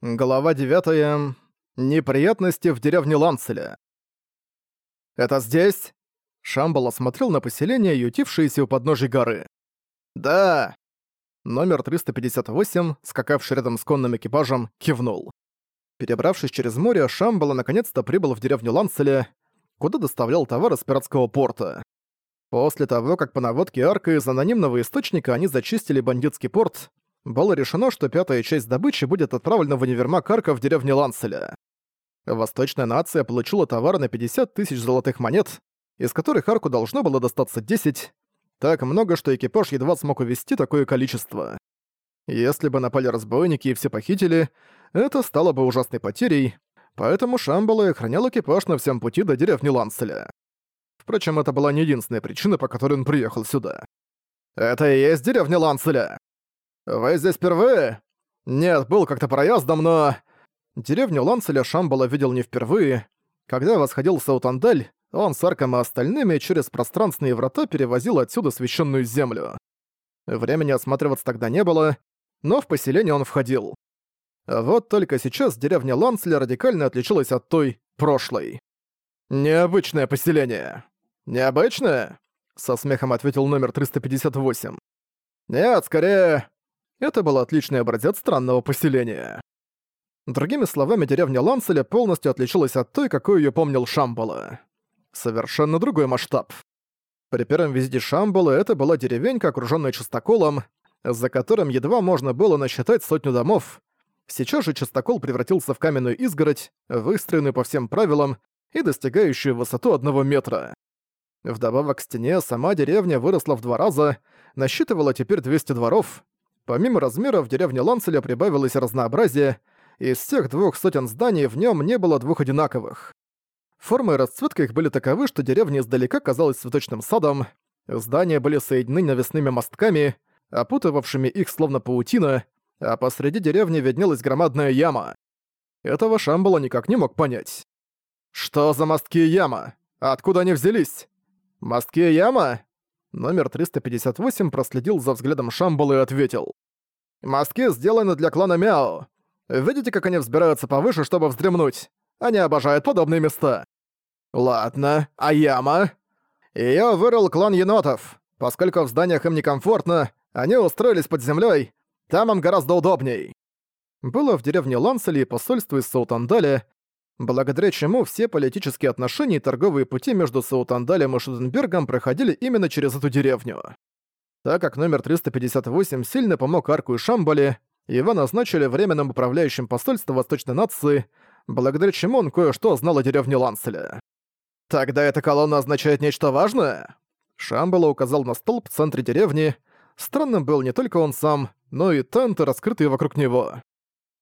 Глава 9. Неприятности в деревне Ланцеля. «Это здесь?» Шамбал осмотрел на поселение, ютившееся у подножия горы. «Да!» Номер 358, скакавший рядом с конным экипажем, кивнул. Перебравшись через море, Шамбала наконец-то прибыл в деревню Ланцеля, куда доставлял товар из пиратского порта. После того, как по наводке арка из анонимного источника они зачистили бандитский порт, было решено, что пятая часть добычи будет отправлена в универмаг Арка в деревне Ланселя. Восточная нация получила товар на 50 тысяч золотых монет, из которых Арку должно было достаться 10, так много, что экипаж едва смог увезти такое количество. Если бы напали разбойники и все похитили, это стало бы ужасной потерей, поэтому Шамбала охранял экипаж на всем пути до деревни Ланселя. Впрочем, это была не единственная причина, по которой он приехал сюда. «Это и есть деревня Ланселя!» «Вы здесь впервые?» «Нет, был как-то проездом, но...» Деревню Ланцеля Шамбала видел не впервые. Когда восходил Саутандаль, он с Арком и остальными через пространственные врата перевозил отсюда священную землю. Времени осматриваться тогда не было, но в поселение он входил. Вот только сейчас деревня Ланцеля радикально отличалась от той прошлой. «Необычное поселение». «Необычное?» — со смехом ответил номер 358. «Нет, скорее, это был отличный образец странного поселения. Другими словами, деревня Ланцеля полностью отличалась от той, какой ее помнил Шамбала. Совершенно другой масштаб. При первом визите Шамбала это была деревенька, окруженная частоколом, за которым едва можно было насчитать сотню домов. Сейчас же частокол превратился в каменную изгородь, выстроенную по всем правилам и достигающую высоту одного метра. Вдобавок к стене сама деревня выросла в два раза, насчитывала теперь 200 дворов, Помимо размеров, в деревне Ланцеля прибавилось разнообразие, из всех двух сотен зданий в нем не было двух одинаковых. Формы и расцветка их были таковы, что деревня издалека казалась цветочным садом, здания были соединены навесными мостками, опутывавшими их словно паутина, а посреди деревни виднелась громадная яма. Этого Шамбала никак не мог понять. «Что за мостки и яма? Откуда они взялись?» «Мостки и яма? Номер 358 проследил за взглядом Шамбала и ответил. «Мостки сделаны для клана Мяо. Видите, как они взбираются повыше, чтобы вздремнуть? Они обожают подобные места». «Ладно, а яма?» Её вырыл клан енотов. Поскольку в зданиях им некомфортно, они устроились под землей. Там им гораздо удобней. Было в деревне Ланцели посольство из Саутандаля, благодаря чему все политические отношения и торговые пути между Саутандалем и Шуденбергом проходили именно через эту деревню. Так как номер 358 сильно помог Арку и Шамбале, его назначили временным управляющим посольства Восточной нации, благодаря чему он кое-что знал о деревне Ланселя. «Тогда эта колонна означает нечто важное?» Шамбала указал на столб в центре деревни. Странным был не только он сам, но и тенты, раскрытые вокруг него.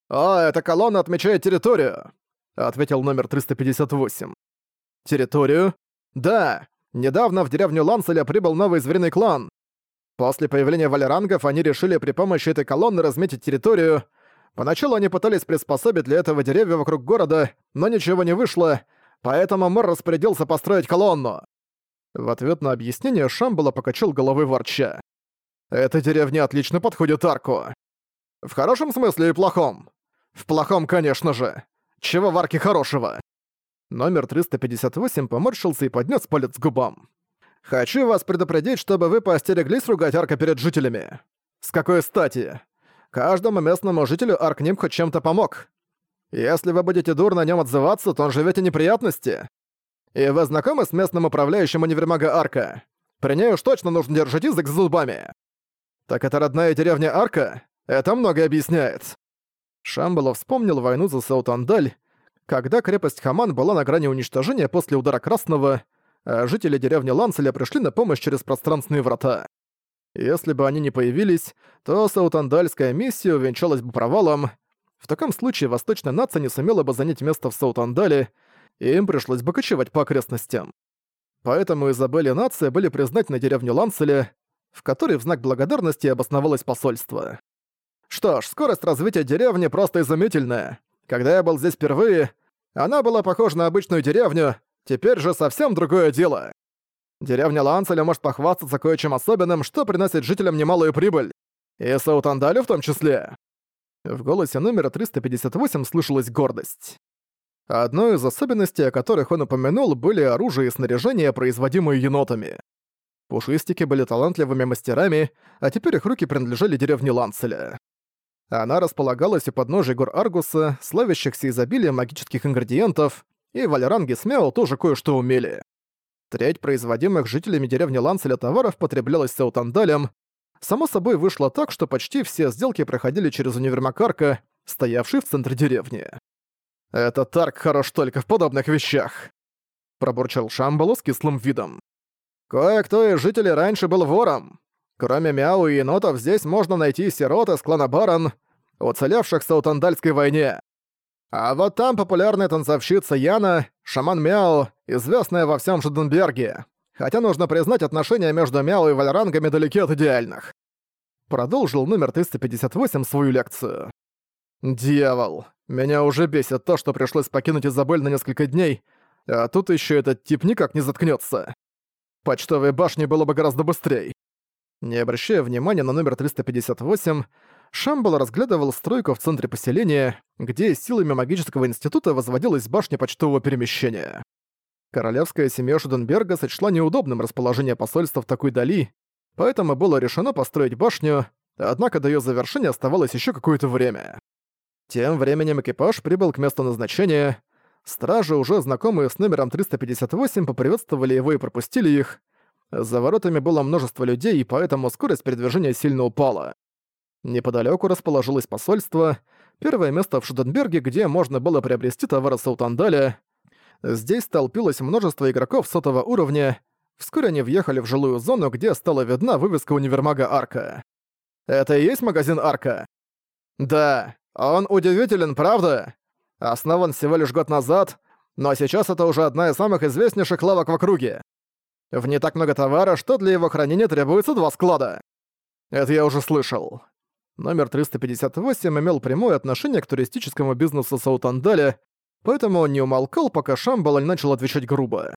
«О, эта колонна отмечает территорию!» Ответил номер 358. Территорию? Да, недавно в деревню Ланселя прибыл новый звериный клан. После появления валерангов они решили при помощи этой колонны разметить территорию. Поначалу они пытались приспособить для этого деревья вокруг города, но ничего не вышло, поэтому Мор распорядился построить колонну. В ответ на объяснение Шамбала покачал головой ворча. «Эта деревня отлично подходит арку». «В хорошем смысле и плохом?» «В плохом, конечно же. Чего в арке хорошего?» Номер 358 поморщился и поднес палец к губам. «Хочу вас предупредить, чтобы вы поостереглись ругать арка перед жителями. С какой стати? Каждому местному жителю арк Ним хоть чем-то помог. Если вы будете дурно о нем отзываться, то он живете неприятности. И вы знакомы с местным управляющим универмага Арка? При ней уж точно нужно держать язык с зубами. Так это родная деревня Арка? Это многое объясняет. Шамбала вспомнил войну за Саутандаль, когда крепость Хаман была на грани уничтожения после удара Красного, а жители деревни Ланцеля пришли на помощь через пространственные врата. Если бы они не появились, то Саутандальская миссия увенчалась бы провалом. В таком случае Восточная нация не сумела бы занять место в Саутандале, и им пришлось бы кочевать по окрестностям. Поэтому Изабель и нация были признательны деревню Ланцеля, в которой в знак благодарности обосновалось посольство. Что ж, скорость развития деревни просто изумительная. Когда я был здесь впервые, она была похожа на обычную деревню, теперь же совсем другое дело. Деревня Ланцеля может похвастаться кое-чем особенным, что приносит жителям немалую прибыль. И Саутандалю в том числе. В голосе номера 358 слышалась гордость. Одной из особенностей, о которых он упомянул, были оружие и снаряжение, производимые енотами. Пушистики были талантливыми мастерами, а теперь их руки принадлежали деревне Ланцеля. Она располагалась у подножия гор Аргуса, славящихся изобилием магических ингредиентов, и Валеранги с Мяо тоже кое-что умели. Треть производимых жителями деревни Ланцеля товаров потреблялась Саутандалем. Само собой вышло так, что почти все сделки проходили через универмаг Арка, стоявший в центре деревни. «Этот Тарк хорош только в подобных вещах», — пробурчал Шамбалу с кислым видом. «Кое-кто из жителей раньше был вором. Кроме Мяу и енотов, здесь можно найти сирот из клана Барон, уцелевших в Саутандальской войне. А вот там популярная танцовщица Яна, шаман Мяу, известная во всем Жуденберге. Хотя нужно признать, отношения между Мяу и Вальрангами далеки от идеальных. Продолжил номер 358 свою лекцию. «Дьявол, меня уже бесит то, что пришлось покинуть Изабель на несколько дней, а тут еще этот тип никак не заткнется. Почтовой башни было бы гораздо быстрее. Не обращая внимания на номер 358, Шамбал разглядывал стройку в центре поселения, где силами магического института возводилась башня почтового перемещения. Королевская семья Шуденберга сочла неудобным расположение посольства в такой дали, поэтому было решено построить башню, однако до ее завершения оставалось еще какое-то время. Тем временем экипаж прибыл к месту назначения. Стражи, уже знакомые с номером 358, поприветствовали его и пропустили их. За воротами было множество людей, и поэтому скорость передвижения сильно упала. Неподалеку расположилось посольство, первое место в Шуденберге, где можно было приобрести товары Саутандаля. Здесь столпилось множество игроков сотого уровня. Вскоре они въехали в жилую зону, где стала видна вывеска универмага Арка. «Это и есть магазин Арка?» «Да, он удивителен, правда? Основан всего лишь год назад, но сейчас это уже одна из самых известнейших лавок в округе. В ней так много товара, что для его хранения требуется два склада. Это я уже слышал. Номер 358 имел прямое отношение к туристическому бизнесу Саутандаля, поэтому он не умолкал, пока Шамбалаль начал отвечать грубо.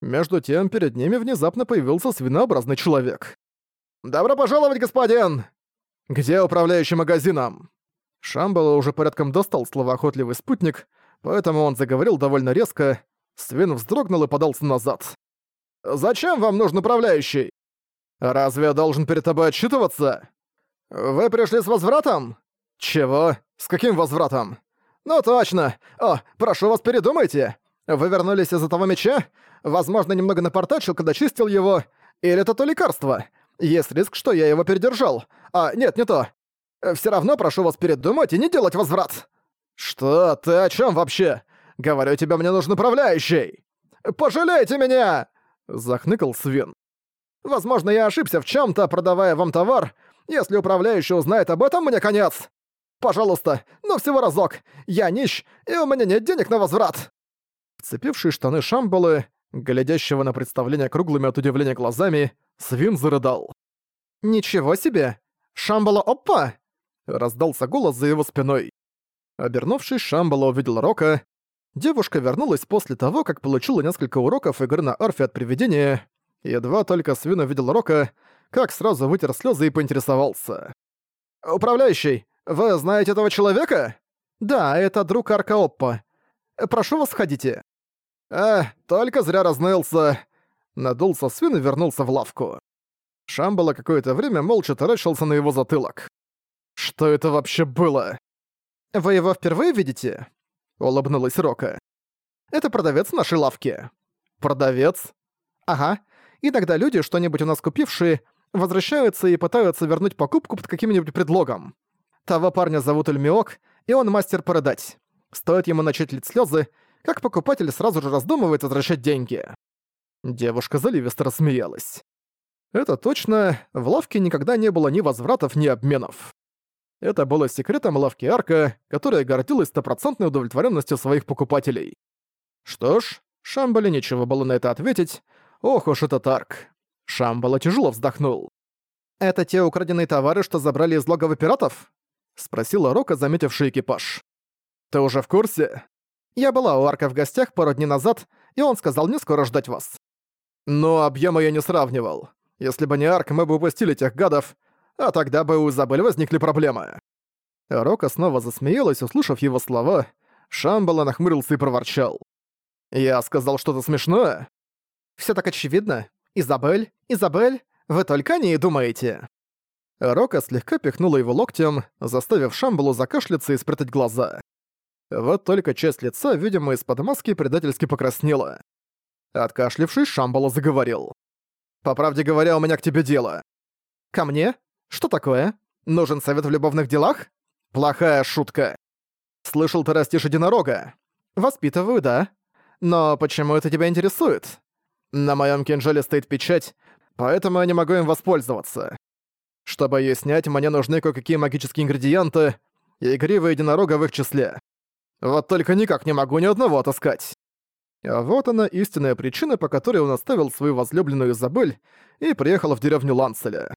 Между тем, перед ними внезапно появился свинообразный человек. «Добро пожаловать, господин! Где управляющий магазином?» Шамбала уже порядком достал словоохотливый спутник, поэтому он заговорил довольно резко. Свин вздрогнул и подался назад. «Зачем вам нужен управляющий? Разве я должен перед тобой отчитываться? Вы пришли с возвратом? Чего? С каким возвратом? Ну точно! О, прошу вас, передумайте! Вы вернулись из-за того меча? Возможно, немного напортачил, когда чистил его. Или это то лекарство? Есть риск, что я его передержал. А, нет, не то. Все равно прошу вас передумать и не делать возврат. Что? Ты о чем вообще? Говорю тебе, мне нужен управляющий. Пожалейте меня! Захныкал Свин. Возможно, я ошибся в чем то продавая вам товар. Если управляющий узнает об этом, мне конец. Пожалуйста, но всего разок. Я нищ, и у меня нет денег на возврат. Вцепившие штаны Шамбалы, глядящего на представление круглыми от удивления глазами, Свин зарыдал. «Ничего себе! Шамбала опа!» Раздался голос за его спиной. Обернувшись, Шамбала увидел Рока. Девушка вернулась после того, как получила несколько уроков игры на арфе от привидения. Едва только Свин увидел Рока, как сразу вытер слезы и поинтересовался. «Управляющий, вы знаете этого человека?» «Да, это друг Арка Оппа. Прошу вас, входите». «А, только зря разнылся». Надулся Свин и вернулся в лавку. Шамбала какое-то время молча таращился на его затылок. Что это вообще было? Вы его впервые видите? Улыбнулась Рока. Это продавец нашей лавки. Продавец? Ага. Иногда люди, что-нибудь у нас купившие, возвращаются и пытаются вернуть покупку под каким-нибудь предлогом. Того парня зовут Эльмиок, и он мастер продать. Стоит ему начать лить слезы, как покупатель сразу же раздумывает возвращать деньги. Девушка заливисто рассмеялась. Это точно, в лавке никогда не было ни возвратов, ни обменов. Это было секретом лавки Арка, которая гордилась стопроцентной удовлетворенностью своих покупателей. Что ж, Шамбале нечего было на это ответить. Ох уж этот Арк. Шамбала тяжело вздохнул. «Это те украденные товары, что забрали из логова пиратов?» — спросила Рока, заметивший экипаж. «Ты уже в курсе?» «Я была у Арка в гостях пару дней назад, и он сказал мне скоро ждать вас». «Но объема я не сравнивал. Если бы не Арк, мы бы упустили тех гадов, а тогда бы у Изабель возникли проблемы. Рока снова засмеялась, услышав его слова. Шамбала нахмурился и проворчал. «Я сказал что-то смешное?» «Всё так очевидно. Изабель, Изабель, вы только о ней думаете». Рока слегка пихнула его локтем, заставив Шамбалу закашляться и спрятать глаза. Вот только часть лица, видимо, из-под маски предательски покраснела. Откашлившись, Шамбала заговорил. «По правде говоря, у меня к тебе дело». «Ко мне? Что такое? Нужен совет в любовных делах?» «Плохая шутка. Слышал, ты растишь единорога?» «Воспитываю, да. Но почему это тебя интересует?» «На моем кинжале стоит печать, поэтому я не могу им воспользоваться. Чтобы ее снять, мне нужны кое-какие магические ингредиенты, и игривые единорога в их числе. Вот только никак не могу ни одного отыскать. А вот она истинная причина, по которой он оставил свою возлюбленную Изабель и приехал в деревню Ланцеля.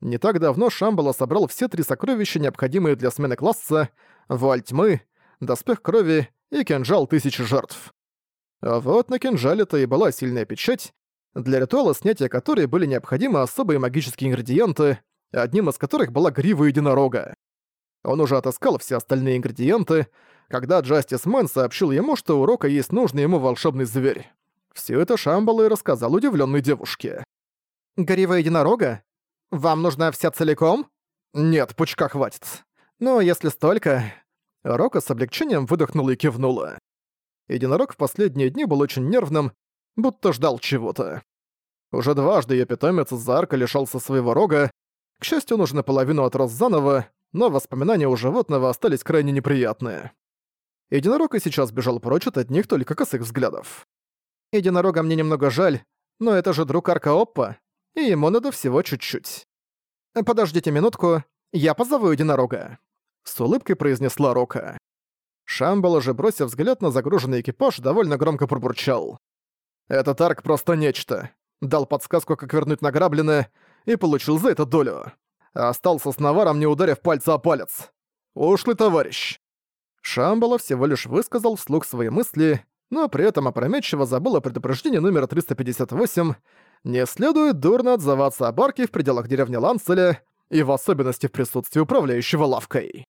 Не так давно Шамбала собрал все три сокровища, необходимые для смены класса, вуаль тьмы, доспех крови и кинжал тысячи жертв. А вот на кинжале-то и была сильная печать, для ритуала снятия которой были необходимы особые магические ингредиенты, одним из которых была грива единорога. Он уже отыскал все остальные ингредиенты, когда Джастис Мэн сообщил ему, что у Рока есть нужный ему волшебный зверь. Все это Шамбала и рассказал удивленной девушке. «Грива единорога? Вам нужна вся целиком?» «Нет, пучка хватит. Но если столько...» Рока с облегчением выдохнула и кивнула. Единорог в последние дни был очень нервным, будто ждал чего-то. Уже дважды её питомец из-за арка лишался своего рога, к счастью, он уже наполовину отрос заново, но воспоминания у животного остались крайне неприятные. Единорог и сейчас бежал прочь от одних только косых взглядов. Единорога мне немного жаль, но это же друг Арка Оппа, и ему надо всего чуть-чуть. «Подождите минутку, я позову единорога», — с улыбкой произнесла Рока. Шамбал же, бросив взгляд на загруженный экипаж, довольно громко пробурчал. «Этот Арк просто нечто. Дал подсказку, как вернуть награбленное, и получил за это долю. Остался с наваром, не ударив пальца о палец. Ушлый товарищ. Шамбала всего лишь высказал вслух свои мысли, но при этом опрометчиво забыл о предупреждении номера 358 «Не следует дурно отзываться о барке в пределах деревни Ланцеля и в особенности в присутствии управляющего лавкой».